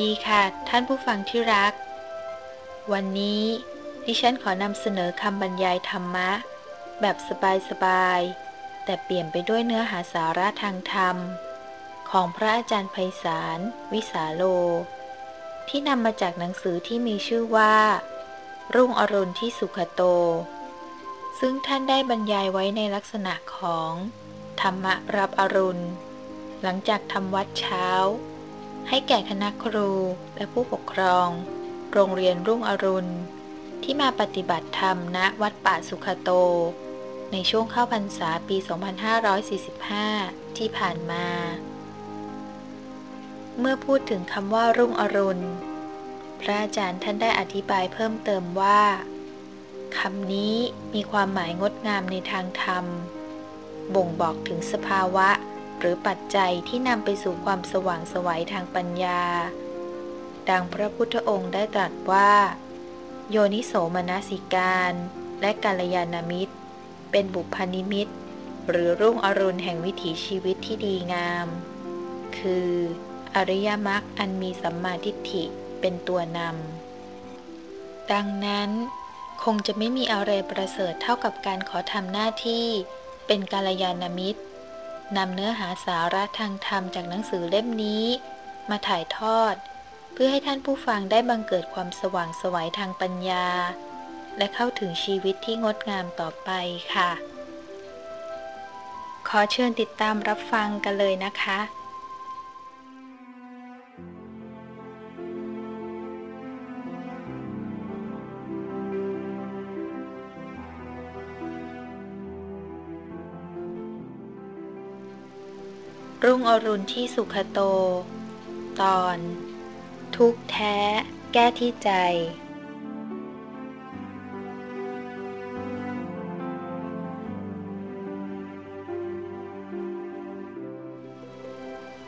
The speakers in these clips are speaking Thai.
ดีค่ะ ท่านผู้ฟังที่รัก วันนี้ดิฉันขอนำเสนอคำบรรยายธรรมะ แบบสบายๆ แต่เปลี่ยนไปด้วยเนื้อหาสาระทางธรรม ของพระอาจารย์ไพศาลวิสาโล ที่นำมาจากหนังสือที่มีชื่อว่า รุ่งอรุณที่สุขโต ซึ่งท่านได้บรรยายไว้ในลักษณะของ ธรรมะรับอรุณ หลังจากทำวัดเช้า ให้แก่คณะครูและผู้ปกครอง โรงเรียนรุ่งอรุณ ที่มาปฏิบัติธรรมณวัดป่าสุขโต ในช่วงเข้าพรรษาปี 2545 ที่ผ่านมา เมื่อพูดถึงคำว่ารุ่งอรุณ พระอาจารย์ท่านได้อธิบายเพิ่มเติมว่าคำนี้มีความหมายงดงามในทางธรรม บ่งบอกถึงสภาวะ หรือปัจจัยที่นำไปสู่ความสว่างสวัยทางปัญญา ดังพระพุทธองค์ได้ตรัสว่า โยนิโสมนสิการ และกาลยานามิตร เป็นบุพนิมิตหรือรุ่งอรุณแห่งวิถีชีวิตที่ดีงาม คือ อริยมรรคอันมีสัมมาทิฏฐิเป็นตัวนำ ดังนั้นคงจะไม่มีอะไรประเสริฐเท่ากับการขอทำหน้าที่เป็นกาลยานามิตร นำเนื้อหาสาระทางธรรมจากหนังสือเล่มนี้ มาถ่ายทอด เพื่อให้ท่านผู้ฟังได้บังเกิดความสว่างสวัยทางปัญญา และเข้าถึงชีวิตที่งดงามต่อไปค่ะ ขอเชิญติดตามรับฟังกันเลยนะคะ รุ่งอรุณที่สุขโต ตอน ทุกแท้ แก้ที่ใจ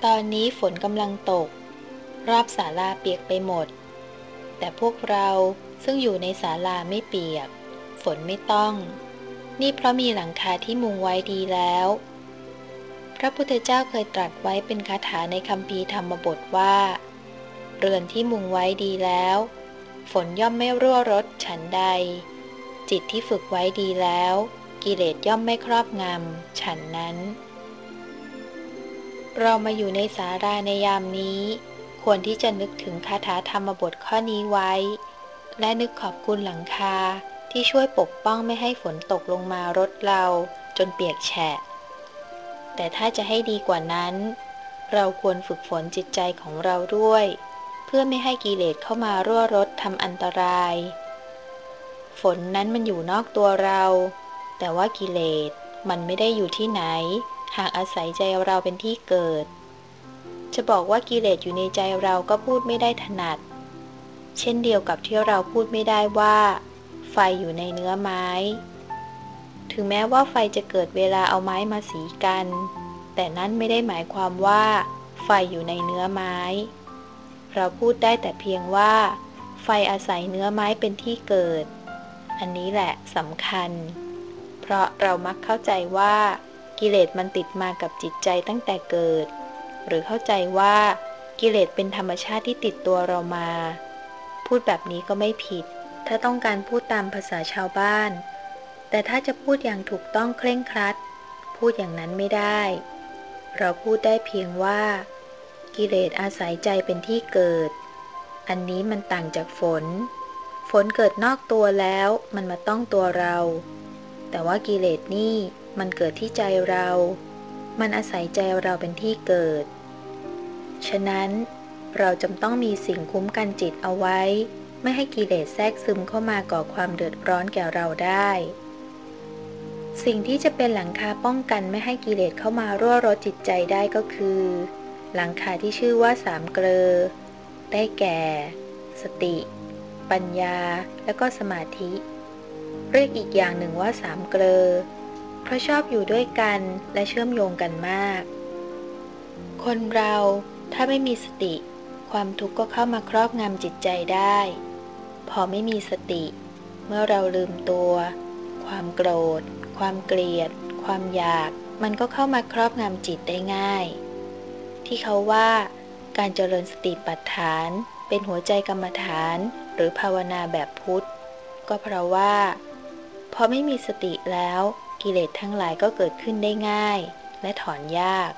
ตอนนี้ฝนกำลังตก รอบศาลาเปียกไปหมด แต่พวกเราซึ่งอยู่ในศาลาไม่เปียก ฝนไม่ต้อง นี่เพราะมีหลังคาที่มุงไว้ดีแล้ว พระพุทธเจ้าเคยตรัสไว้เป็นคาถาในคำพีธรรมบทว่า เรือนที่มุงไว้ดีแล้ว ฝนย่อมไม่รั่วรดฉันใด จิตที่ฝึกไว้ดีแล้ว กิเลสย่อมไม่ครอบงำฉันนั้น เรามาอยู่ในสาราในยามนี้ ควรที่จะนึกถึงคาถาธรรมบทข้อนี้ไว้ และนึกขอบคุณหลังคาที่ช่วยปกป้องไม่ให้ฝนตกลงมารดเราจนเปียกแฉะ แต่ถ้าจะให้ดีกว่านั้น เราควรฝึกฝนจิตใจของเราด้วย เพื่อไม่ให้กิเลสเข้ามารั่วรดทำอันตราย ฝนนั้นมันอยู่นอกตัวเรา แต่ว่ากิเลสมันไม่ได้อยู่ที่ไหน หากอาศัยใจเราเป็นที่เกิด จะบอกว่ากิเลสอยู่ในใจเราก็พูดไม่ได้ถนัด เช่นเดียวกับที่เราพูดไม่ได้ว่า ไฟอยู่ในเนื้อไม้ ถึงแม้ว่าไฟจะเกิดเวลาเอาไม้มาสีกัน แต่นั้นไม่ได้หมายความว่า ไฟอยู่ในเนื้อไม้ เราพูดได้แต่เพียงว่า ไฟอาศัยเนื้อไม้เป็นที่เกิด อันนี้แหละสำคัญ เพราะเรามักเข้าใจว่ากิเลสมันติดมากับจิตใจตั้งแต่เกิด หรือเข้าใจว่ากิเลสเป็นธรรมชาติที่ติดตัวเรามา พูดแบบนี้ก็ไม่ผิด ถ้าต้องการพูดตามภาษาชาวบ้าน แต่ถ้าจะพูดอย่างถูกต้องเคร่งครัด พูดอย่างนั้นไม่ได้ เราพูดได้เพียงว่า กิเลสอาศัยใจเป็นที่เกิด อันนี้มันต่างจากฝน ฝนเกิดนอกตัวแล้วมันมาต้องตัวเรา แต่ว่ากิเลสนี่มันเกิดที่ใจเรา มันอาศัยใจเราเป็นที่เกิด ฉะนั้นเราจำต้องมีสิ่งคุ้มกันจิตเอาไว้ ไม่ให้กิเลสแทรกซึมเข้ามาก่อความเดือดร้อนแก่เราได้ สิ่งที่จะเป็นหลังคาป้องกันไม่ให้กิเลสเข้ามารั่วรดจิตใจได้ก็คือ หลังคาที่ชื่อว่าสามเกลอ ได้แก่ สติ ปัญญา และก็สมาธิ เรียกอีกอย่างหนึ่งว่าสามเกลอ เพราะชอบอยู่ด้วยกันและเชื่อมโยงกันมาก คนเราถ้าไม่มีสติ ความทุกข์ก็เข้ามาครอบงำจิตใจได้ พอไม่มีสติ เมื่อเราลืมตัว ความโกรธ ความเกลียด ความอยาก มันก็เข้ามาครอบงำจิตได้ง่าย ที่เขาว่าการเจริญสติปัฏฐาน เป็นหัวใจกรรมฐานหรือภาวนาแบบพุทธ ก็เพราะว่า พอไม่มีสติแล้วกิเลสทั้งหลายก็เกิดขึ้นได้ง่าย และถอนยาก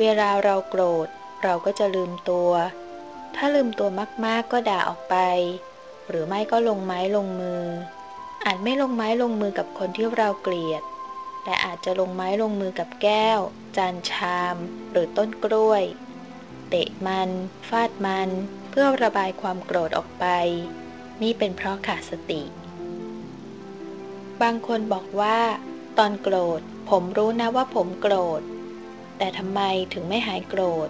เวลาเราโกรธ เราก็จะลืมตัว ถ้าลืมตัวมากๆก็ด่าออกไป หรือไม่ก็ลงไม้ลงมือ อาจไม่ลงไม้ลงมือกับคนที่เราเกลียด แต่อาจจะลงไม้ลงมือกับแก้ว จานชาม หรือต้นกล้วย เตะมัน ฟาดมัน เพื่อระบายความโกรธออกไป นี่เป็นเพราะขาดสติ บางคนบอกว่า ตอนโกรธ ผมรู้นะว่าผมโกรธ แต่ทำไมถึงไม่หายโกรธ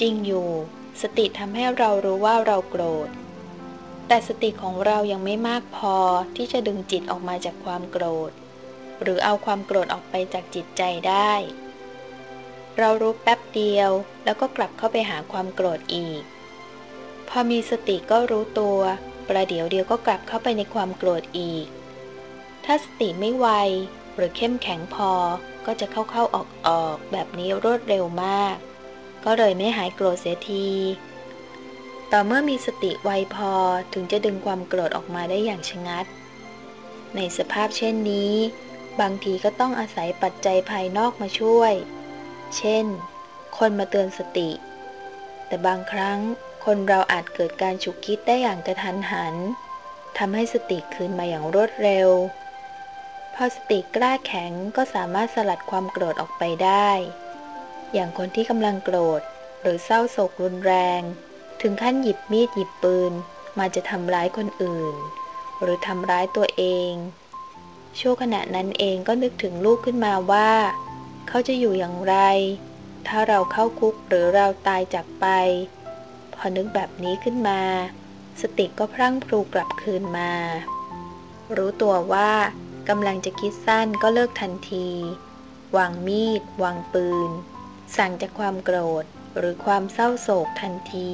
จริงอยู่ สติทำให้เรารู้ว่าเราโกรธ แต่สติของเรายังไม่มากพอที่จะดึงจิตออกมาจากความโกรธ หรือเอาความโกรธออกไปจากจิตใจได้ เรารู้แป๊บเดียวแล้วก็กลับเข้าไปหาความโกรธอีก พอมีสติก็รู้ตัว ประเดี๋ยวเดียวก็กลับเข้าไปในความโกรธอีก ถ้าสติไม่ไวหรือเข้มแข็งพอก็จะเข้าเข้าออกออกแบบนี้รวดเร็วมาก ก็เลยไม่หายโกรธเสียที ต่อเมื่อมีสติไวพอถึงจะดึงความโกรธออกมาได้อย่างชะงัด ในสภาพเช่นนี้ บางทีก็ต้องอาศัยปัจจัยภายนอกมาช่วย เช่น คนมาเตือนสติ แต่บางครั้งคนเราอาจเกิดการฉุกคิดได้อย่างกระทันหันทำให้สติคืนมาอย่างรวดเร็ว พอสติกล้าแข็งก็สามารถสลัดความโกรธออกไปได้ อย่างคนที่กำลังโกรธ หรือเศร้าโศกรุนแรง ถึงขั้นหยิบมีดหยิบปืน มาจะทำร้ายคนอื่น หรือทำร้ายตัวเอง ช่วงขณะนั้นเองก็นึกถึงลูกขึ้นมาว่า เขาจะอยู่อย่างไร ถ้าเราเข้าคุกหรือเราตายจากไป พอนึกแบบนี้ขึ้นมา สติก็พรั่งพรูกลับคืนมา รู้ตัวว่ากำลังจะคิดสั้นก็เลิกทันที วางมีด วางปืน สั่งจากความโกรธ หรือความเศร้าโศกทันที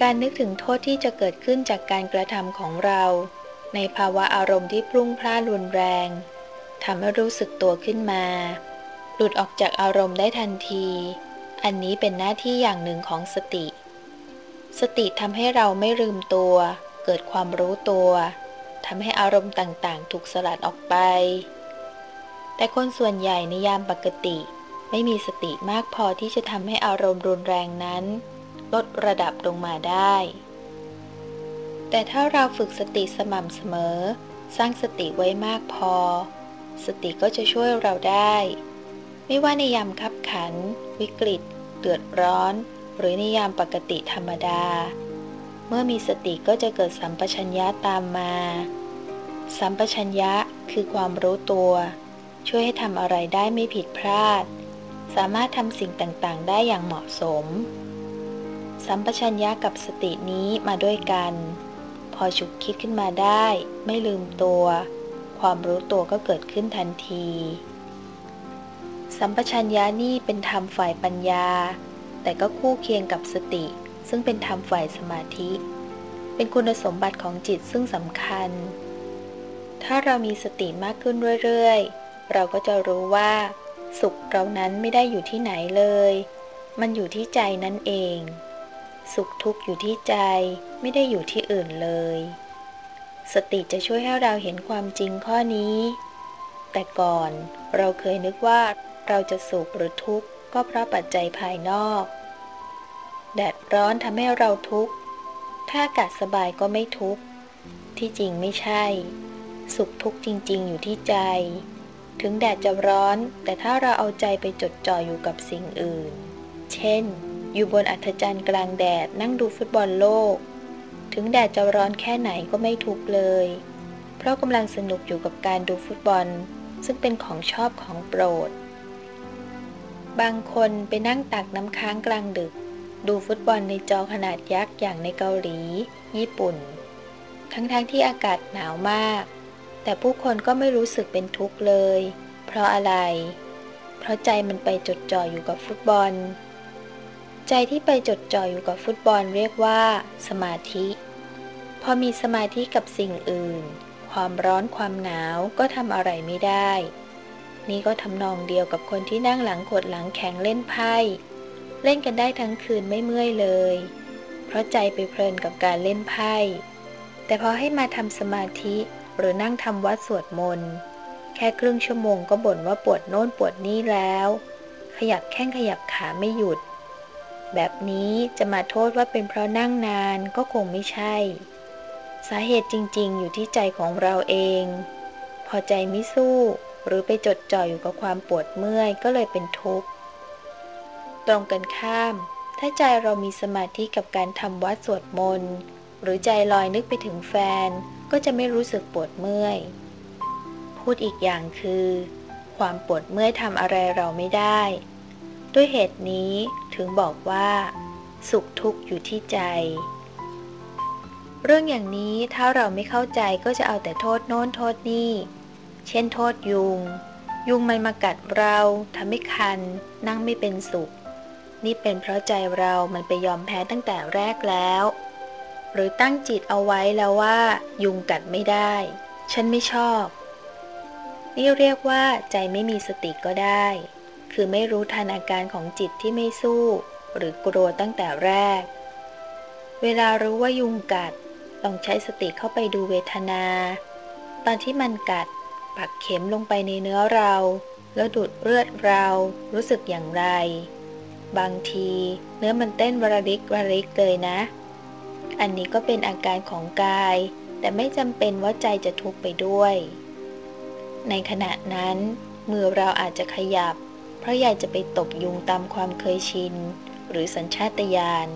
การนึกถึงโทษที่จะเกิดขึ้นจากการกระทำของเรา ในภาวะอารมณ์ที่พรุ่งพล่านรุนแรงทำให้รู้สึกตัวขึ้นมา หลุดออกจากอารมณ์ได้ทันที อันนี้เป็นหน้าที่อย่างหนึ่งของสติ สติทำให้เราไม่ลืมตัว เกิดความรู้ตัวทำให้อารมณ์ต่างๆ ถูกสลัดออกไป แต่คนส่วนใหญ่ในยามปกติ ไม่มีสติมากพอที่จะทำให้อารมณ์รุนแรงนั้น ลดระดับลงมาได้ แต่ถ้าเราฝึกสติสม่ำเสมอ สร้างสติไว้มากพอ สติก็จะช่วยเราได้ ไม่ว่าในยามคับขัน วิกฤต เดือดร้อน หรือในยามปกติธรรมดา เมื่อมีสติก็จะเกิดสัมปชัญญะตามมา สัมปชัญญะคือความรู้ตัว ช่วยให้ทำอะไรได้ไม่ผิดพลาด สามารถทำสิ่งต่างๆ ได้อย่างเหมาะสม สัมปชัญญะกับสตินี้มาด้วยกัน พอฉุกคิดขึ้นมาได้ ไม่ลืมตัว ความรู้ตัวก็เกิดขึ้นทันที สัมปชัญญะนี่เป็นธรรมฝ่ายปัญญา แต่ก็คู่เคียงกับสติ ซึ่งเป็นธรรมฝ่ายสมาธิ เป็นคุณสมบัติของจิตซึ่งสำคัญ ถ้าเรามีสติมากขึ้นเรื่อย ๆ เราก็จะรู้ว่า สุขเรานั้นไม่ได้อยู่ที่ไหนเลย มันอยู่ที่ใจนั่นเอง สุขทุกข์อยู่ที่ใจไม่ได้อยู่ที่อื่นเลย สติจะช่วยให้เราเห็นความจริงข้อนี้ แต่ก่อนเราเคยนึกว่าเราจะสุขหรือทุกข์ก็เพราะปัจจัยภายนอก แดดร้อนทำให้เราทุกข์ ถ้าอากาศสบายก็ไม่ทุกข์ ที่จริงไม่ใช่ สุขทุกข์จริง ๆ อยู่ที่ใจ ถึงแดดจะร้อน แต่ถ้าเราเอาใจไปจดจ่ออยู่กับสิ่งอื่น เช่น อยู่บนอัธจันทร์กลางแดดนั่งดูฟุตบอลโลก ถึงแดดจะร้อนแค่ไหนก็ไม่ทุกเลย เพราะกำลังสนุกอยู่กับการดูฟุตบอล ซึ่งเป็นของชอบของโปรด บางคนไปนั่งตักน้ำค้างกลางดึก ดูฟุตบอลในจอขนาดยักษ์อย่างในเกาหลี ญี่ปุ่น ทั้งๆทที่อากาศหนาวมาก แต่ผู้คนก็ไม่รู้สึกเป็นทุกข์เลย เพราะอะไร เพราะใจมันไปจดจ่ออยู่กับฟุตบอล ใจที่ไปจดจ่ออยู่กับฟุตบอลเรียกว่า สมาธิ พอมีสมาธิกับสิ่งอื่น ความร้อนความหนาวก็ทำอะไรไม่ได้ นี่ก็ทำนองเดียวกับคนที่นั่งหลังขดหลังแข็งเล่นไพ่ เล่นกันได้ทั้งคืนไม่เมื่อยเลย เพราะใจไปเพลินกับการเล่นไพ่ แต่พอให้มาทำสมาธิ หรือนั่งทำวัดสวดมนต์ แค่ครึ่งชั่วโมงก็บ่นว่าปวดโน่นปวดนี่แล้ว ขยับแข้งขยับขาไม่หยุด แบบนี้จะมาโทษว่าเป็นเพราะนั่งนานก็คงไม่ใช่ สาเหตุจริงๆ อยู่ที่ใจของเราเอง พอใจไม่สู้ หรือไปจดจ่ออยู่กับความปวดเมื่อยก็เลยเป็นทุกข์ ตรงกันข้าม ถ้าใจเรามีสมาธิกับการทำวัดสวดมนต์ หรือใจลอยนึกไปถึงแฟน ก็จะไม่รู้สึกปวดเมื่อย พูดอีกอย่างคือ ความปวดเมื่อยทำอะไรเราไม่ได้ ด้วยเหตุนี้ถึงบอกว่า สุขทุกข์อยู่ที่ใจ เรื่องอย่างนี้ถ้าเราไม่เข้าใจก็จะเอาแต่โทษโน้นโทษนี่ เช่นโทษยุง ยุงมันมากัดเราทำให้คัน นั่งไม่เป็นสุข นี่เป็นเพราะใจเรามันไปยอมแพ้ตั้งแต่แรกแล้ว หรือตั้งจิตเอาไว้แล้วว่า ยุงกัดไม่ได้ ฉันไม่ชอบ นี่เรียกว่าใจไม่มีสติก็ได้ คือไม่รู้ทันอาการของจิตที่ไม่สู้ หรือกลัวตั้งแต่แรก เวลารู้ว่ายุงกัด ลองใช้สติเข้าไปดูเวทนา ตอนที่มันกัด ปักเข็มลงไปในเนื้อเรา แล้วดูดเลือดเรา รู้สึกอย่างไร บางที เนื้อมันเต้นวรริกวริกเลยนะ อันนี้ก็เป็นอาการของกาย แต่ไม่จำเป็นว่าใจจะทุกข์ไปด้วย ในขณะนั้น มือเราอาจจะขยับ เพราะอยากจะไปตบยุงตามความเคยชิน หรือสัญชาตญาณ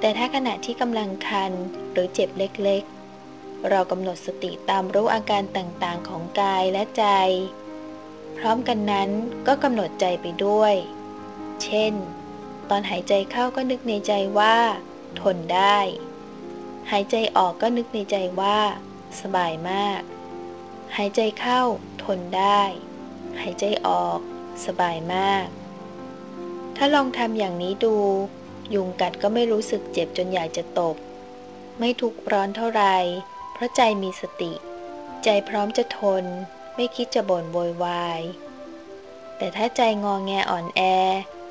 แต่ถ้าขณะที่กำลังคันหรือเจ็บเล็กๆ เรากำหนดสติตามรู้อาการต่างๆของกายและใจ พร้อมกันนั้นก็กำหนดใจไปด้วย เช่น ตอนหายใจเข้าก็นึกในใจว่า ทนได้ หายใจออกก็นึกในใจว่า สบายมาก หายใจเข้า ทนได้ หายใจออก สบายมาก ถ้าลองทำอย่างนี้ดู ยุงกัดก็ไม่รู้สึกเจ็บจนอยากจะตบ ไม่ทุกร้อนเท่าไรเพราะใจมีสติ ใจพร้อมจะทน ไม่คิดจะบ่นโวยวายแต่ถ้าใจงองแงอ่อนแอ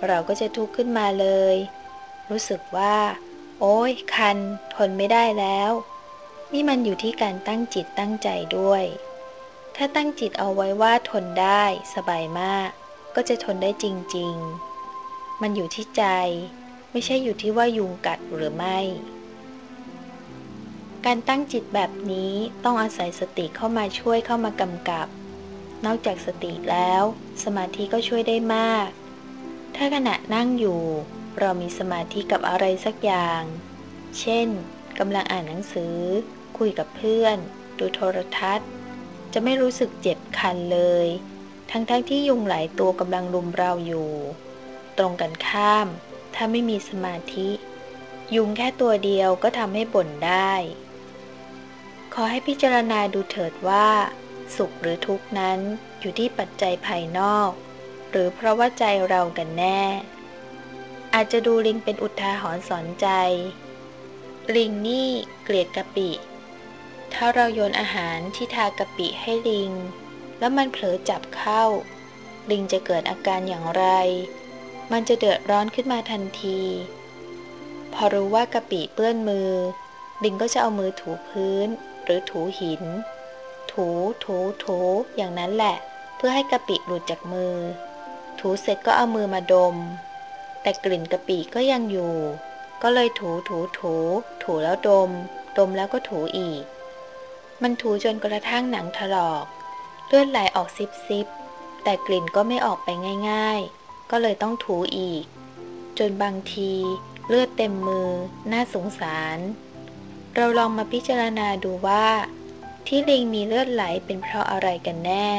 เราก็จะทุกข์ขึ้นมาเลย รู้สึกว่า โอ้ยคัน ทนไม่ได้แล้ว นี่มันอยู่ที่การตั้งจิตตั้งใจด้วย ถ้าตั้งจิตเอาไว้ว่าทนได้สบายมาก ก็จะทนได้จริง ๆ มันอยู่ที่ใจ ไม่ใช่อยู่ที่ว่ายุงกัดหรือไม่ การตั้งจิตแบบนี้ต้องอาศัยสติเข้ามาช่วยเข้ามากำกับ นอกจากสติแล้ว สมาธิก็ช่วยได้มาก ถ้าขณะนั่งอยู่ เรามีสมาธิกับอะไรสักอย่าง เช่นกำลังอ่านหนังสือ คุยกับเพื่อน ดูโทรทัศน์ จะไม่รู้สึกเจ็บคันเลย ทั้งๆทที่ยุงหลายตัวกำลังรุมเราอยู่ ตรงกันข้าม ถ้าไม่มีสมาธิ ยุงแค่ตัวเดียวก็ทำให้บ่นได้ ขอให้พิจารณาดูเถิดว่า สุขหรือทุกข์นั้นอยู่ที่ปัจจัยภายนอก หรือเพราะว่าใจเรากันแน่ อาจจะดูลิงเป็นอุทาหรณ์สอนใจ ลิงนี่เกลียดกะปิ ถ้าเราโยนอาหารที่ทากะปิให้ลิง แล้วมันเผลอจับเข้า ลิงจะเกิดอาการอย่างไร มันจะเดือดร้อนขึ้นมาทันที พอรู้ว่ากะปิเปื้อนมือ ลิงก็จะเอามือถูพื้น หรือถูหิน ถูถูถูอย่างนั้นแหละ เพื่อให้กะปิหลุดจากมือ ถูเสร็จก็เอามือมาดม แต่กลิ่นกะปิก็ยังอยู่ ก็เลยถูถูถู ถูแล้วดม ดมแล้วก็ถูอีก มันถูจนกระทั่งหนังถลอก เลือดไหลออกซิบซิบแต่กลิ่นก็ไม่ออกไปง่าย ๆ ก็เลยต้องถูอีก จนบางทีเลือดเต็มมือ น่าสงสาร เราลองมาพิจารณาดูว่า ที่ลิงมีเลือดไหลเป็นเพราะอะไรกันแน่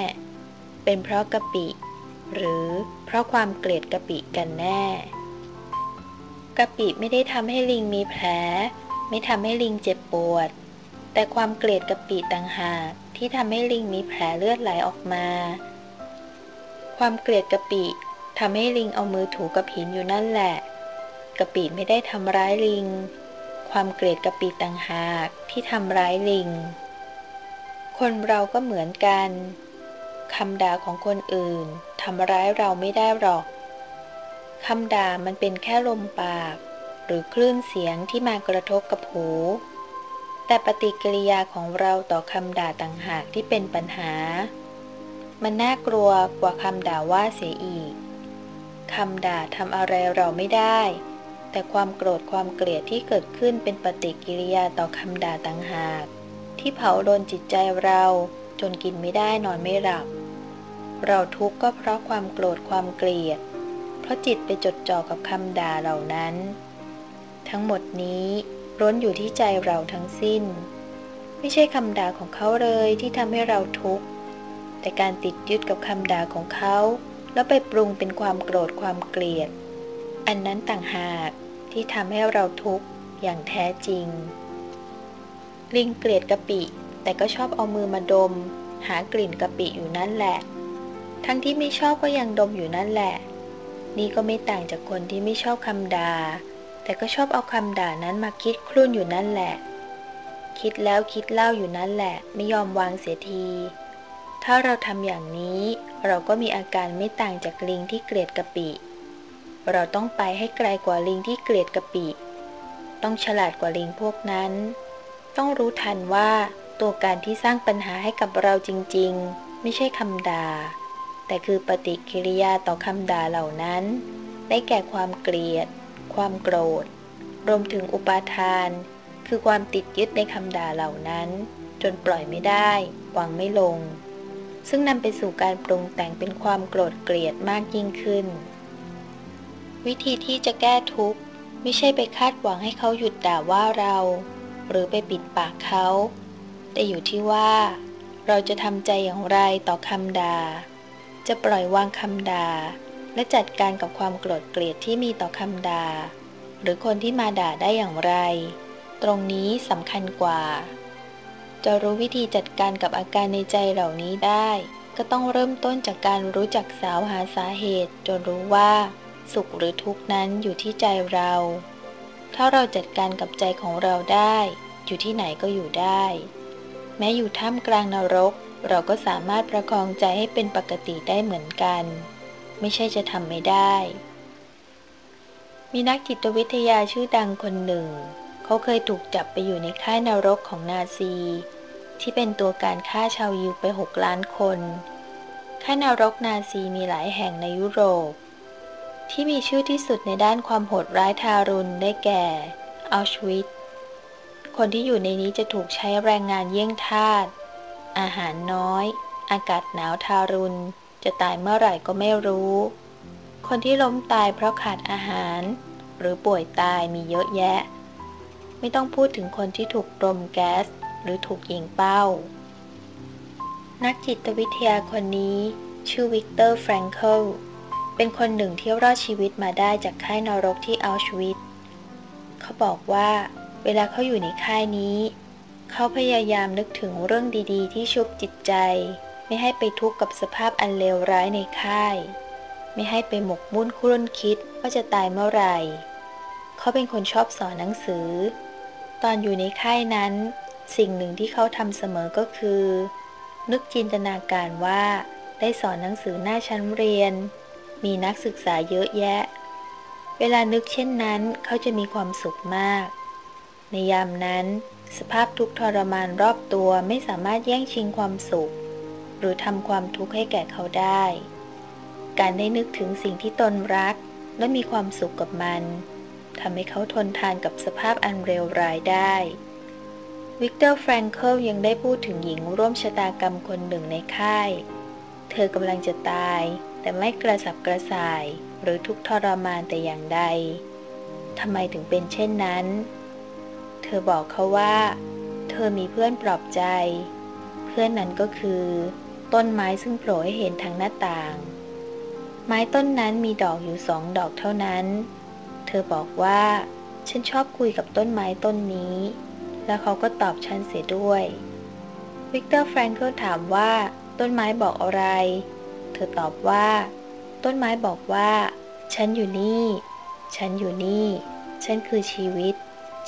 เป็นเพราะกะปิ หรือเพราะความเกลียดกะปิกันแน่ กะปิไม่ได้ทำให้ลิงมีแผล ไม่ทำให้ลิงเจ็บปวด แต่ความเกลียดกะปิต่างหากที่ทำให้ลิงมีแผลเลือดไหลออกมา ความเกลียดกะปิทำให้ลิงเอามือถูกับหินอยู่นั่นแหละ กะปิไม่ได้ทำร้ายลิง ความเกลียดกะปิต่างหากที่ทำร้ายลิง คนเราก็เหมือนกัน คำด่าของคนอื่นทำร้ายเราไม่ได้หรอก คำด่ามันเป็นแค่ลมปาก หรือคลื่นเสียงที่มากระทบกับหู แต่ปฏิกิริยาของเราต่อคำด่าต่างหากที่เป็นปัญหา มันน่ากลัวกว่าคำด่าว่าเสียอีก คำด่าทำอะไรเราไม่ได้ แต่ความโกรธความเกลียดที่เกิดขึ้นเป็นปฏิกิริยาต่อคำด่าต่างหาก ที่เผาโดนจิตใจเราจนกินไม่ได้นอนไม่หลับ เราทุกข์ก็เพราะความโกรธความเกลียด เพราะจิตไปจดจ่อกับคำด่าเหล่านั้น ทั้งหมดนี้ร้นอยู่ที่ใจเราทั้งสิ้น ไม่ใช่คำด่าของเขาเลยที่ทำให้เราทุกข์ แต่การติดยึดกับคำด่าของเขา แล้วไปปรุงเป็นความโกรธความเกลียด อันนั้นต่างหากที่ทำให้เราทุกข์อย่างแท้จริง ลิงเกลียดกะปิ แต่ก็ชอบเอามือมาดม หากลิ่นกะปิอยู่นั่นแหละ ทั้งที่ไม่ชอบก็ยังดมอยู่นั่นแหละ นี่ก็ไม่ต่างจากคนที่ไม่ชอบคำด่า แต่ก็ชอบเอาคำด่านั้นมาคิดครุ่นอยู่นั่นแหละ คิดแล้วคิดเล่าอยู่นั่นแหละ ไม่ยอมวางเสียที ถ้าเราทำอย่างนี้ เราก็มีอาการไม่ต่างจากลิงที่เกลียดกะปิ เราต้องไปให้ไกลกว่าลิงที่เกลียดกะปิ ต้องฉลาดกว่าลิงพวกนั้น ต้องรู้ทันว่าตัวการที่สร้างปัญหาให้กับเราจริง ๆ ไม่ใช่คำด่า แต่คือปฏิกิริยาต่อคำด่าเหล่านั้น ได้แก่ความเกลียด ความโกรธ รวมถึงอุปาทาน คือความติดยึดในคำด่าเหล่านั้น จนปล่อยไม่ได้ วางไม่ลง ซึ่งนำไปสู่การปรุงแต่งเป็นความโกรธเกลียดมากยิ่งขึ้น วิธีที่จะแก้ทุกข์ไม่ใช่ไปคาดหวังให้เขาหยุดด่าว่าเรา หรือไปปิดปากเขา แต่อยู่ที่ว่า เราจะทำใจอย่างไรต่อคำด่า จะปล่อยวางคำด่าและจัดการกับความโกรธเกลียดที่มีต่อคำด่าหรือคนที่มาด่าได้อย่างไร ตรงนี้สำคัญกว่า จะรู้วิธีจัดการกับอาการในใจเหล่านี้ได้ ก็ต้องเริ่มต้นจากการรู้จักสาวหาสาเหตุ จนรู้ว่า สุขหรือทุกข์นั้นอยู่ที่ใจเรา ถ้าเราจัดการกับใจของเราได้ อยู่ที่ไหนก็อยู่ได้ แม้อยู่ท่ามกลางนรก เราก็สามารถประคองใจให้เป็นปกติได้เหมือนกัน ไม่ใช่จะทำไม่ได้ มีนักจิตวิทยาชื่อดังคนหนึ่ง เขาเคยถูกจับไปอยู่ในค่ายนรกของนาซี ที่เป็นตัวการฆ่าชาวยิวไป 6 ล้านคน ค่ายนรกนาซีมีหลายแห่งในยุโรป ที่มีชื่อที่สุดในด้านความโหดร้ายทารุณได้แก่เอาชวิทซ์ คนที่อยู่ในนี้จะถูกใช้แรงงานเยี่ยงทาส อาหารน้อย อากาศหนาวทารุณ จะตายเมื่อไหร่ก็ไม่รู้ คนที่ล้มตายเพราะขาดอาหาร หรือป่วยตายมีเยอะแยะ ไม่ต้องพูดถึงคนที่ถูกรมแก๊ส หรือถูกยิงเป้า นักจิตวิทยาคนนี้ ชื่อวิกเตอร์แฟรงเคิล เป็นคนหนึ่งที่รอดชีวิตมาได้จากค่ายนรกที่อัลชวิตเขาบอกว่า เวลาเขาอยู่ในค่ายนี้ เขาพยายามนึกถึงเรื่องดีๆ ที่ชุบจิตใจ ไม่ให้ไปทุกข์กับสภาพอันเลวร้ายในค่าย ไม่ให้ไปหมกมุ่นครุ่นคิดว่าจะตายเมื่อไหร่ เขาเป็นคนชอบสอนหนังสือ ตอนอยู่ในค่ายนั้น สิ่งหนึ่งที่เขาทำเสมอก็คือ นึกจินตนาการว่าได้สอนหนังสือหน้าชั้นเรียน มีนักศึกษาเยอะแยะ เวลานึกเช่นนั้น เขาจะมีความสุขมาก ในยามนั้น สภาพทุกทรมานรอบตัวไม่สามารถแย่งชิงความสุข หรือทำความทุกข์ให้แก่เขาได้ การได้นึกถึงสิ่งที่ตนรักและมีความสุขกับมันทำให้เขาทนทานกับสภาพอันเร็วร้ายได้ วิกเตอร์แฟรงเคิลยังได้พูดถึงหญิงร่วมชะตากรรมคนหนึ่งในค่าย เธอกำลังจะตาย แต่ไม่กระสับกระส่าย หรือทุกข์ทรมานแต่อย่างใดทำไมถึงเป็นเช่นนั้น เธอบอกเขาว่า เธอมีเพื่อนปลอบใจ เพื่อนนั้นก็คือ ต้นไม้ซึ่งโผล่ให้เห็นทางหน้าต่าง ไม้ต้นนั้นมีดอกอยู่สองดอกเท่านั้น เธอบอกว่า ฉันชอบคุยกับต้นไม้ต้นนี้ แล้วเขาก็ตอบฉันเสียด้วย วิกเตอร์แฟรงเคิลถามว่า ต้นไม้บอกอะไร เธอตอบว่า ต้นไม้บอกว่า ฉันอยู่นี่ ฉันอยู่นี่ ฉันคือชีวิต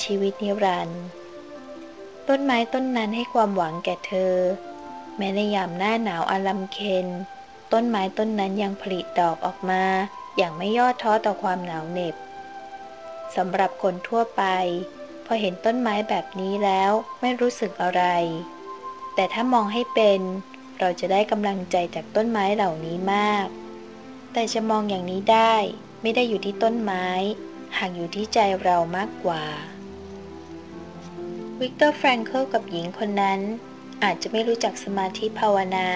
ชีวิตนิรันดร์ต้นไม้ต้นนั้นให้ความหวังแก่เธอ แม้ในยามหน้าหนาวอันลำเค็ญ ต้นไม้ต้นนั้นยังผลิดอกออกมา อย่างไม่ย่อท้อต่อความหนาวเหน็บสำหรับคนทั่วไป พอเห็นต้นไม้แบบนี้แล้วไม่รู้สึกอะไร แต่ถ้ามองให้เป็น เราจะได้กำลังใจจากต้นไม้เหล่านี้มาก แต่จะมองอย่างนี้ได้ ไม่ได้อยู่ที่ต้นไม้ หากอยู่ที่ใจเรามากกว่า วิกเตอร์แฟรงเคิลกับหญิงคนนั้น อาจจะไม่รู้จักสมาธิภาวนา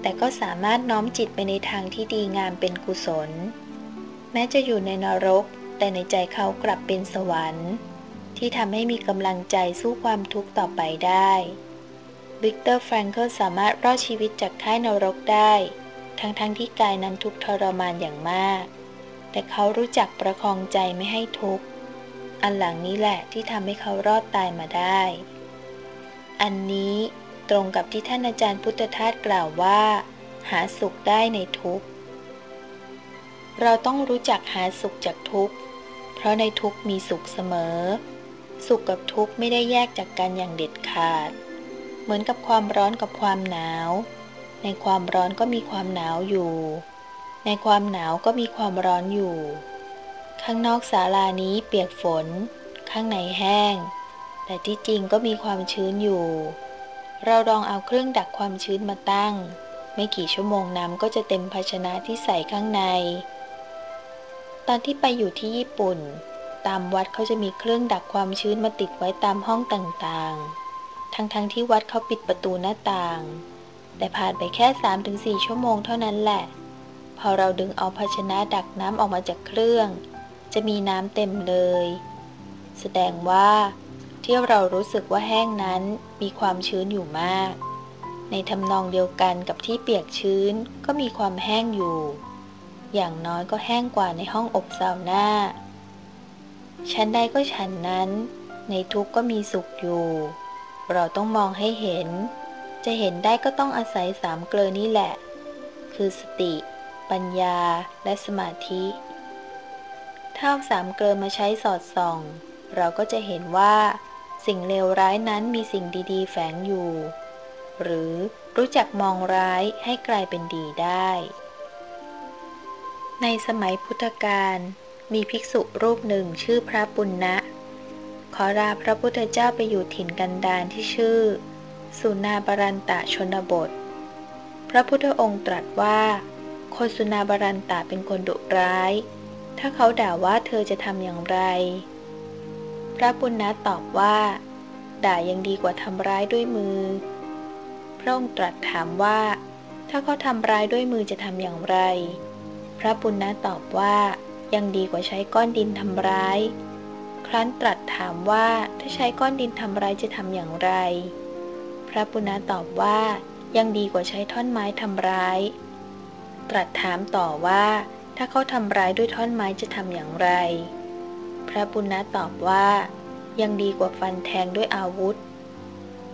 แต่ก็สามารถน้อมจิตไปในทางที่ดีงามเป็นกุศล แม้จะอยู่ในนรก แต่ในใจเขากลับเป็นสวรรค์ ที่ทำให้มีกำลังใจสู้ความทุกข์ต่อไปได้วิกเตอร์แฟรงเคิลสามารถรอดชีวิตจากค่ายนรกได้ ทั้งๆที่กายนั้นทุกข์ทรมานอย่างมาก แต่เขารู้จักประคองใจไม่ให้ทุกข์ อันหลังนี้แหละที่ทำให้เขารอดตายมาได้ อันนี้ตรงกับที่ท่านอาจารย์พุทธทาสกล่าวว่า หาสุขได้ในทุกข์ เราต้องรู้จักหาสุขจากทุกข์ เพราะในทุกข์มีสุขเสมอ สุขกับทุกข์ไม่ได้แยกจากกันอย่างเด็ดขาด เหมือนกับความร้อนกับความหนาว ในความร้อนก็มีความหนาวอยู่ ในความหนาวก็มีความร้อนอยู่ ข้างนอกศาลานี้เปียกฝน ข้างในแห้ง แต่ที่จริงก็มีความชื้นอยู่ เราลองเอาเครื่องดักความชื้นมาตั้ง ไม่กี่ชั่วโมงน้ำก็จะเต็มภาชนะที่ใส่ข้างใน ตอนที่ไปอยู่ที่ญี่ปุ่น ตามวัดเขาจะมีเครื่องดักความชื้นมาติดไว้ตามห้องต่างๆ ทั้งๆทที่วัดเขาปิดประตูหน้าต่าง แต่ผ่านไปแค่ 3-4 ชั่วโมงเท่านั้นแหละ พอเราดึงเอาภาชนะดักน้ำออกมาจากเครื่อง จะมีน้ำเต็มเลย แสดงว่าที่เรารู้สึกว่าแห้งนั้นมีความชื้นอยู่มาก ในทำนองเดียวกันกับที่เปียกชื้นก็มีความแห้งอยู่ อย่างน้อยก็แห้งกว่าในห้องอบซาวน่าชั้นใดก็ฉันนั้น ในทุกก็มีสุขอยู่ เราต้องมองให้เห็น จะเห็นได้ก็ต้องอาศัยสามเกลือนี่แหละ คือสติ ปัญญาและสมาธิ ถ้าสามเกลือมาใช้สอดส่อง เราก็จะเห็นว่า สิ่งเลวร้ายนั้นมีสิ่งดีๆ แฝงอยู่ หรือรู้จักมองร้ายให้กลายเป็นดีได้ ในสมัยพุทธกาลมีภิกษุรูปหนึ่งชื่อพระปุณณะขอลาพระพุทธเจ้าไปอยู่ถิ่นกันดารที่ชื่อ สุนาบรันตะชนบท พระพุทธองค์ตรัสว่า คนสุนาบรันตาเป็นคนดุร้าย ถ้าเขาด่าว่าเธอจะทำอย่างไร พระปุณณะตอบว่า ด่ายังดีกว่าทำร้ายด้วยมือ พระองค์ตรัสถามว่า ถ้าเขาทำร้ายด้วยมือจะทำอย่างไร พระปุณณะตอบว่า ยังดีกว่าใช้ก้อนดินทำร้าย ครั้นตรัสถามว่าถ้าใช้ก้อนดินทำร้ายจะทำอย่างไร พระปุณณะตอบว่า ยังดีกว่าใช้ท่อนไม้ทำร้าย ตรัสถามต่อว่า ถ้าเขาทำร้ายด้วยท่อนไม้จะทำอย่างไร พระปุณณะตอบว่า ยังดีกว่าฟันแทงด้วยอาวุธ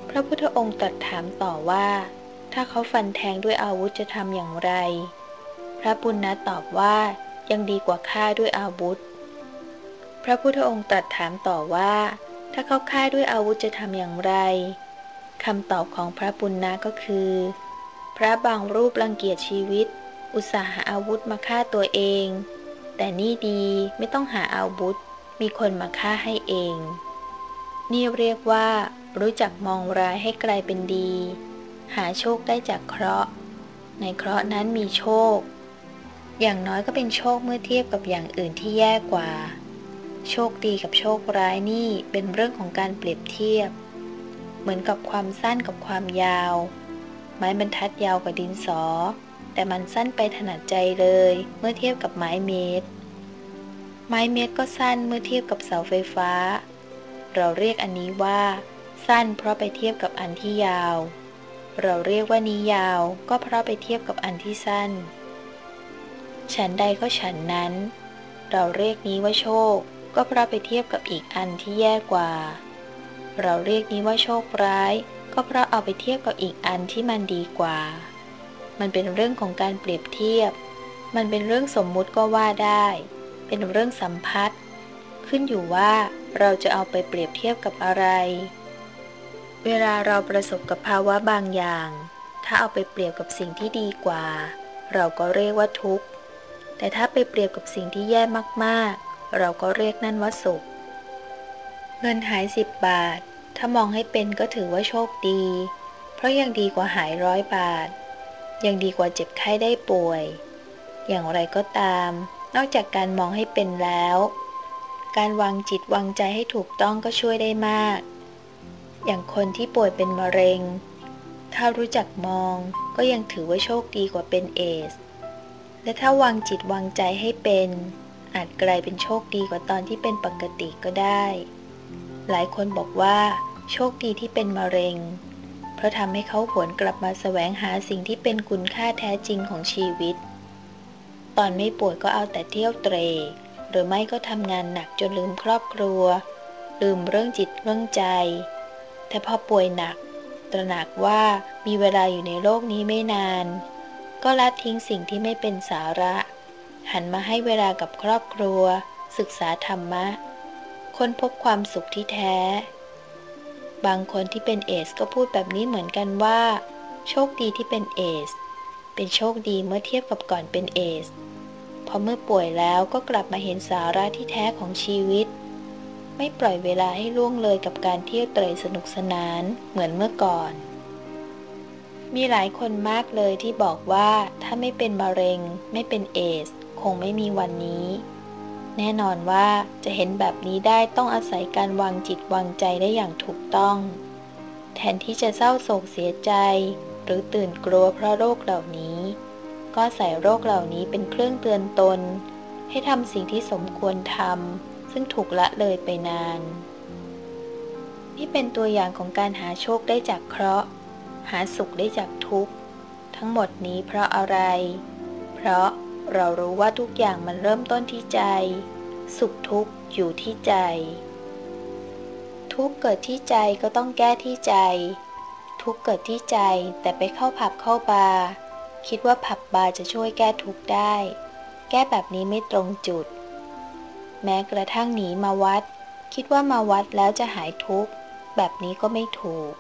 พระพุทธองค์ตรัสถามต่อว่า ถ้าเขาฟันแทงด้วยอาวุธจะทำอย่างไร พระปุณณะตอบว่า ยังดีกว่าฆ่าด้วยอาวุธ พระพุทธองค์ตรัสถามต่อว่า ถ้าเขาฆ่าด้วยอาวุธจะทำอย่างไรคำตอบของพระปุณณะก็คือ พระบางรูปรังเกียจชีวิต อุตส่าห์หาอาวุธมาฆ่าตัวเอง แต่นี่ดีไม่ต้องหาอาวุธ มีคนมาฆ่าให้เอง นี่เรียกว่า รู้จักมองร้ายให้กลายเป็นดี หาโชคได้จากเคราะห์ ในเคราะห์นั้นมีโชค อย่างน้อยก็เป็นโชคเมื่อเทียบกับอย่างอื่นที่แย่กว่า โชคดีกับโชคร้ายนี่เป็นเรื่องของการเปรียบเทียบ เหมือนกับความสั้นกับความยาว ไม้บรรทัดยาวกว่าดินสอ แต่มันสั้นไปถนัดใจเลย เมื่อเทียบกับไม้เมตร ไม้เมตรก็สั้นเมื่อเทียบกับเสาไฟฟ้า เราเรียกอันนี้ว่า สั้นเพราะไปเทียบกับอันที่ยาว เราเรียกว่านี้ยาวก็เพราะไปเทียบกับอันที่สั้น ฉันใดก็ฉันนั้น เราเรียกนี้ว่าโชค ก็เพราะไปเทียบกับอีกอันที่แย่กว่า เราเรียกนี้ว่าโชคร้าย ก็เพราะเอาไปเทียบกับอีกอันที่มันดีกว่า มันเป็นเรื่องของการเปรียบเทียบ มันเป็นเรื่องสมมุติก็ว่าได้ เป็นเรื่องสัมพัทธ์ขึ้นอยู่ว่าเราจะเอาไปเปรียบเทียบกับอะไร เวลาเราประสบกับภาวะบางอย่าง ถ้าเอาไปเปรียบกับสิ่งที่ดีกว่า เราก็เรียกว่าทุกข์ แต่ถ้าไปเปรียบกับสิ่งที่แย่มากๆ เราก็เรียกนั่นว่าสุข เงินหายสิบบาท ถ้ามองให้เป็นก็ถือว่าโชคดี เพราะยังดีกว่าหายร้อยบาท ยังดีกว่าเจ็บไข้ได้ป่วย อย่างไรก็ตาม นอกจากการมองให้เป็นแล้ว การวางจิตวางใจให้ถูกต้องก็ช่วยได้มาก อย่างคนที่ป่วยเป็นมะเร็ง ถ้ารู้จักมองก็ยังถือว่าโชคดีกว่าเป็นเอส และถ้าวางจิตวางใจให้เป็น อาจกลายเป็นโชคดีกว่าตอนที่เป็นปกติก็ได้ หลายคนบอกว่า โชคดีที่เป็นมะเร็ง เพราะทำให้เขาหวนกลับมาแสวงหาสิ่งที่เป็นคุณค่าแท้จริงของชีวิต ตอนไม่ป่วยก็เอาแต่เที่ยวเตร หรือไม่ก็ทำงานหนักจนลืมครอบครัว ลืมเรื่องจิตเรื่องใจ แต่พอป่วยหนัก ตระหนักว่ามีเวลาอยู่ในโลกนี้ไม่นาน ก็ละทิ้งสิ่งที่ไม่เป็นสาระ หันมาให้เวลากับครอบครัว ศึกษาธรรมะ ค้นพบความสุขที่แท้ บางคนที่เป็นเอสก็พูดแบบนี้เหมือนกันว่า โชคดีที่เป็นเอส เป็นโชคดีเมื่อเทียบกับก่อนเป็นเอส พอเมื่อป่วยแล้วก็กลับมาเห็นสาระที่แท้ของชีวิต ไม่ปล่อยเวลาให้ล่วงเลยกับการเที่ยวเตรสนุกสนานเหมือนเมื่อก่อน มีหลายคนมากเลยที่บอกว่าถ้าไม่เป็นมะเร็ง ไม่เป็นเอส คงไม่มีวันนี้ แน่นอนว่าจะเห็นแบบนี้ได้ต้องอาศัยการวางจิตวางใจได้อย่างถูกต้อง แทนที่จะเศร้าโศกเสียใจ หรือตื่นกลัวเพราะโรคเหล่านี้ ก็ใส่โรคเหล่านี้เป็นเครื่องเตือนตน ให้ทำสิ่งที่สมควรทำซึ่งถูกละเลยไปนาน นี่เป็นตัวอย่างของการหาโชคได้จากเคราะห์ หาสุขได้จากทุกข์ ทั้งหมดนี้เพราะอะไร เพราะ เรารู้ว่าทุกอย่างมันเริ่มต้นที่ใจ สุขทุกข์อยู่ที่ใจ ทุกข์เกิดที่ใจก็ต้องแก้ที่ใจ ทุกข์เกิดที่ใจแต่ไปเข้าผับเข้าบาร์คิดว่าผับบาร์จะช่วยแก้ทุกข์ได้ แก้แบบนี้ไม่ตรงจุด แม้กระทั่งหนีมาวัด คิดว่ามาวัดแล้วจะหายทุกข์ แบบนี้ก็ไม่ถูก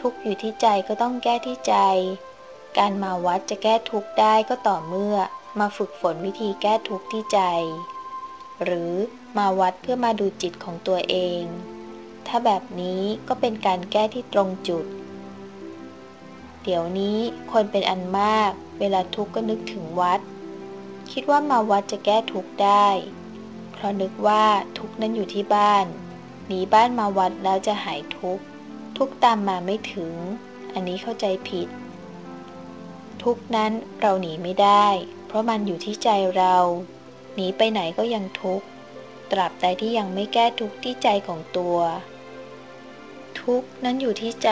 ทุกข์อยู่ที่ใจก็ต้องแก้ที่ใจการมาวัดจะแก้ทุกข์ได้ก็ต่อเมื่อ มาฝึกฝนวิธีแก้ทุกข์ที่ใจ หรือมาวัดเพื่อมาดูจิตของตัวเอง ถ้าแบบนี้ก็เป็นการแก้ที่ตรงจุด เดี๋ยวนี้คนเป็นอันมาก เวลาทุกข์ก็นึกถึงวัด คิดว่ามาวัดจะแก้ทุกข์ได้ เพราะนึกว่าทุกข์นั้นอยู่ที่บ้าน หนีบ้านมาวัดแล้วจะหายทุกข์ ทุกข์ตามมาไม่ถึง อันนี้เข้าใจผิด ทุกข์นั้นเราหนีไม่ได้ เพราะมันอยู่ที่ใจเรา หนีไปไหนก็ยังทุกข์ ตราบใดที่ยังไม่แก้ทุกข์ที่ใจของตัว ทุกข์นั้นอยู่ที่ใจ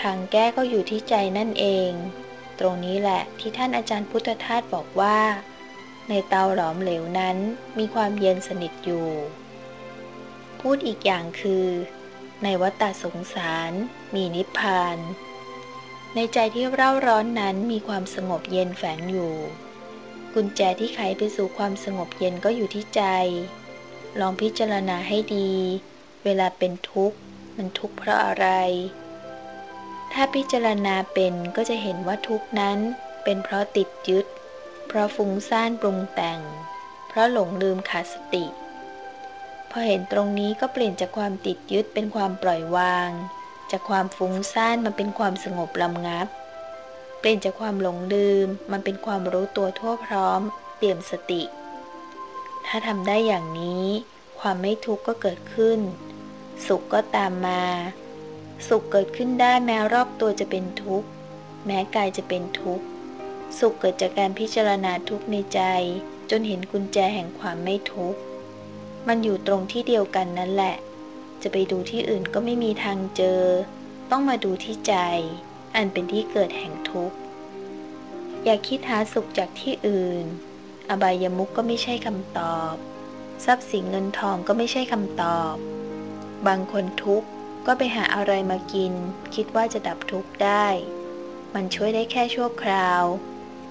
ทางแก้ก็อยู่ที่ใจนั่นเอง ตรงนี้แหละที่ท่านอาจารย์พุทธทาสบอกว่า ในเตาหลอมเหลวนั้นมีความเย็นสนิทอยู่ พูดอีกอย่างคือ ในวัฏฏสงสารมีนิพพาน ในใจที่เร่าร้อนนั้นมีความสงบเย็นแฝงอยู่ กุญแจที่ไขไปสู่ความสงบเย็นก็อยู่ที่ใจ ลองพิจารณาให้ดี เวลาเป็นทุกข์ มันทุกข์เพราะอะไร ถ้าพิจารณาเป็นก็จะเห็นว่าทุกข์นั้นเป็นเพราะติดยึด เพราะฟุ้งซ่านปรุงแต่ง เพราะหลงลืมขาดสติ พอเห็นตรงนี้ก็เปลี่ยนจากความติดยึดเป็นความปล่อยวาง จากความฟุ้งซ่านมาเป็นความสงบลำงับ เปลี่ยนจากความหลงลืมมันเป็นความรู้ตัวทั่วพร้อมเปี่ยมสติ ถ้าทำได้อย่างนี้ ความไม่ทุกข์ก็เกิดขึ้น สุขก็ตามมา สุขเกิดขึ้นได้แม้รอบตัวจะเป็นทุกข์ แม้กายจะเป็นทุกข์ สุขเกิดจากการพิจารณาทุกข์ในใจ จนเห็นกุญแจแห่งความไม่ทุกข์ มันอยู่ตรงที่เดียวกันนั่นแหละ จะไปดูที่อื่นก็ไม่มีทางเจอ ต้องมาดูที่ใจ อันเป็นที่เกิดแห่งทุกข์ อย่าคิดหาสุขจากที่อื่น อบายมุกก็ไม่ใช่คำตอบ ทรัพย์สินเงินทองก็ไม่ใช่คำตอบ บางคนทุกข์ก็ไปหาอะไรมากิน คิดว่าจะดับทุกข์ได้ มันช่วยได้แค่ชั่วคราว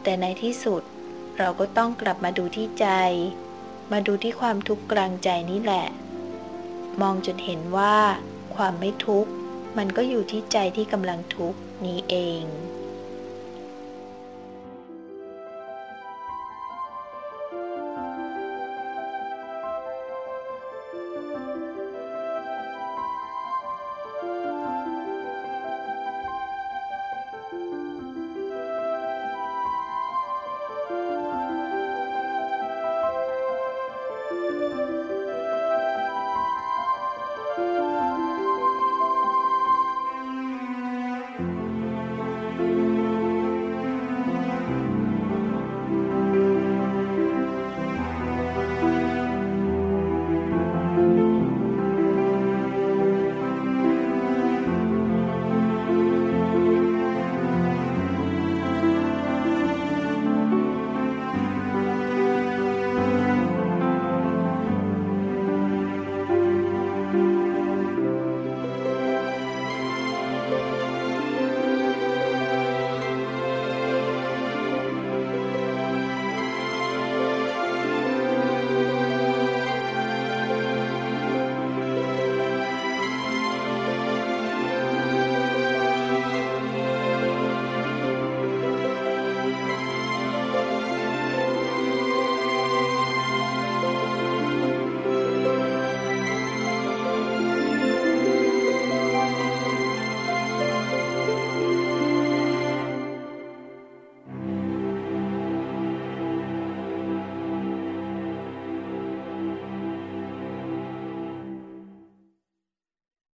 แต่ในที่สุดเราก็ต้องกลับมาดูที่ใจ มาดูที่ความทุกข์กลางใจนี่แหละ มองจนเห็นว่า ความไม่ทุกข์ มันก็อยู่ที่ใจที่กำลังทุกข์นี้เอง